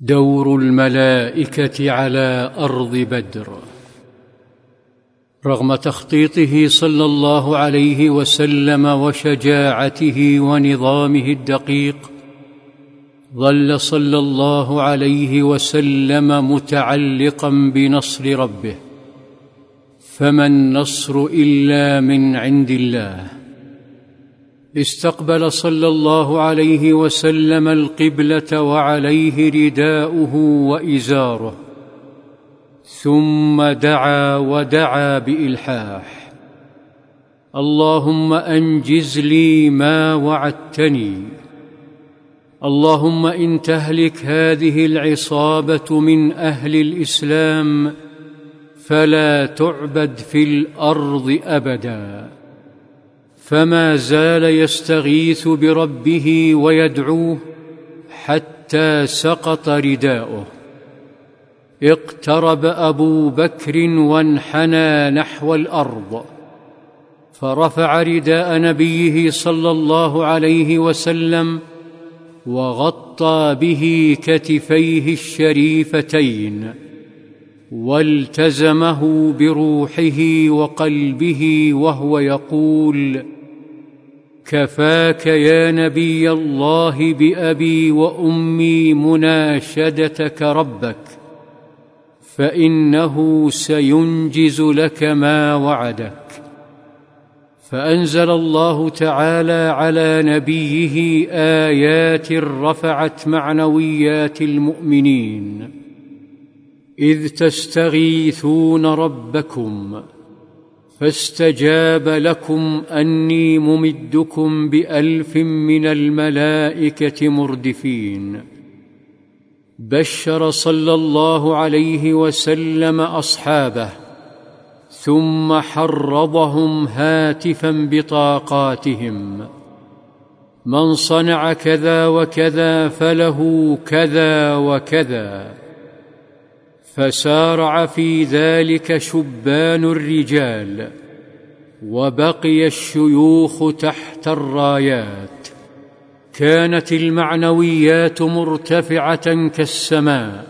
دور الملائكة على أرض بدر. رغم تخطيطه صلى الله عليه وسلم وشجاعته ونظامه الدقيق ظل صلى الله عليه وسلم متعلقا بنصر ربه. فما النصر إلا من عند الله. استقبل صلى الله عليه وسلم القبلة وعليه رداؤه وإزاره. ثم دعا ودعا بإلحاح. اللهم أنجز لي ما وعدتني. اللهم إن تهلك هذه العصابة من أهل الإسلام فلا تعبد في الأرض أبدا. فما زال يستغيث بربه ويدعوه حتى سقط رداؤه. اقترب أبو بكر وانحنى نحو الأرض فرفع رداء نبيه صلى الله عليه وسلم وغطى به كتفيه الشريفتين والتزمه بروحه وقلبه وهو يقول كفاك يا نبي الله بأبي وأمي مناشدتك ربك فإنه سينجز لك ما وعدك. فأنزل الله تعالى على نبيه آيات رفعت معنويات المؤمنين إذ تستغيثون ربكم فاستجاب لكم أني ممدكم بألف من الملائكة مردفين. بشر صلى الله عليه وسلم أصحابه ثم حرضهم هاتفا بطاقاتهم. من صنع كذا وكذا فله كذا وكذا. فسارع في ذلك شبان الرجال وبقي الشيوخ تحت الرايات. كانت المعنويات مرتفعة كالسماء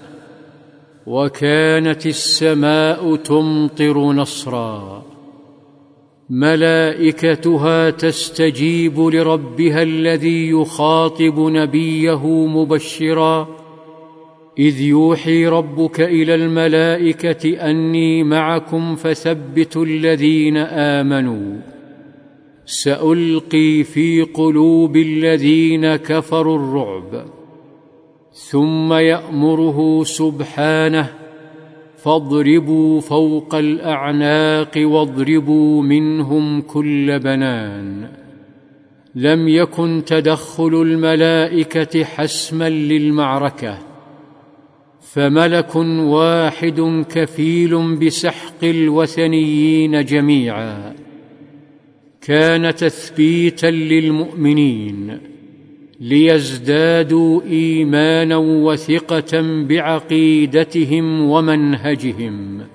وكانت السماء تمطر نصرا. ملائكتها تستجيب لربها الذي يخاطب نبيه مبشرا. إذ يوحي ربك إلى الملائكة أني معكم فثبتوا الذين آمنوا. سألقي في قلوب الذين كفروا الرعب. ثم يأمره سبحانه فاضربوا فوق الأعناق واضربوا منهم كل بنان. لم يكن تدخل الملائكة حسما للمعركة. فملك واحد كفيل بسحق الوثنيين جميعا. كان تثبيتا للمؤمنين ليزدادوا إيمانا وثقة بعقيدتهم ومنهجهم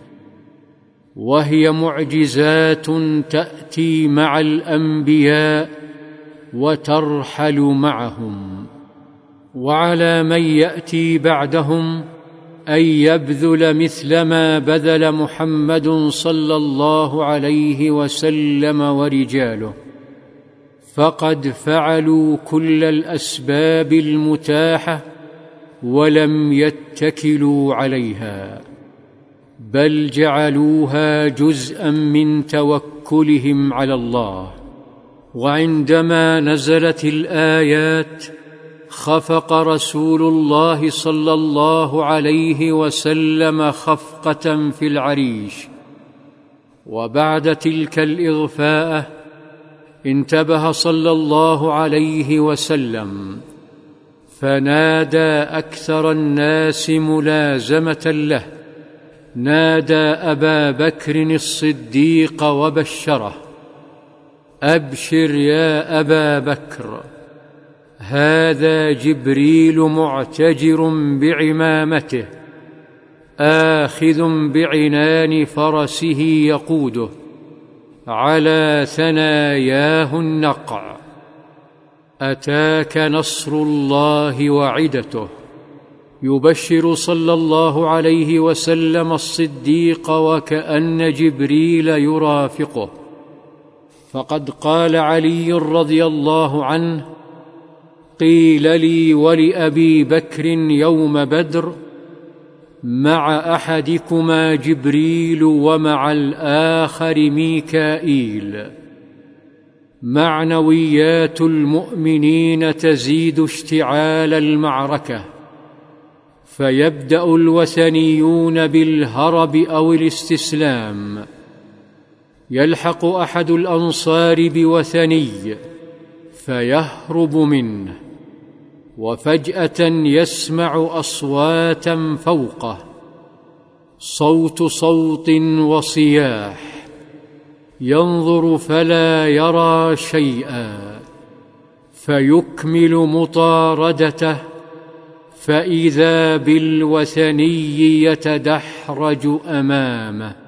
وهي معجزات تأتي مع الأنبياء وترحل معهم وعلى من يأتي بعدهم أن يبذل مثل ما بذل محمد صلى الله عليه وسلم ورجاله. فقد فعلوا كل الأسباب المتاحة ولم يتكلوا عليها بل جعلوها جزءا من توكلهم على الله. وعندما نزلت الآيات خفق رسول الله صلى الله عليه وسلم خفقة في العريش. وبعد تلك الإغفاءة انتبه صلى الله عليه وسلم فنادى أكثر الناس ملازمة له. نادى أبا بكر الصديق وبشره أبشر يا أبا بكر. هذا جبريل معتجر بعمامته آخذ بعنان فرسه يقوده على ثناياه النقع. أتاك نصر الله وعدته. يبشر صلى الله عليه وسلم الصديق وكأن جبريل يرافقه. فقد قال علي رضي الله عنه قيل لي ولأبي بكر يوم بدر مع أحدكما جبريل ومع الآخر ميكائيل. معنويات المؤمنين تزيد اشتعال المعركة فيبدأ الوثنيون بالهرب أو الاستسلام. يلحق أحد الأنصار بوثني فيهرب منه. وفجأة يسمع أصواتا فوقه صوت صوت وصياح ينظر فلا يرى شيئا فيكمل مطاردته فإذا بالوثني يتدحرج أمامه.